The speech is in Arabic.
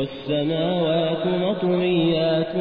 والسماوات مطويات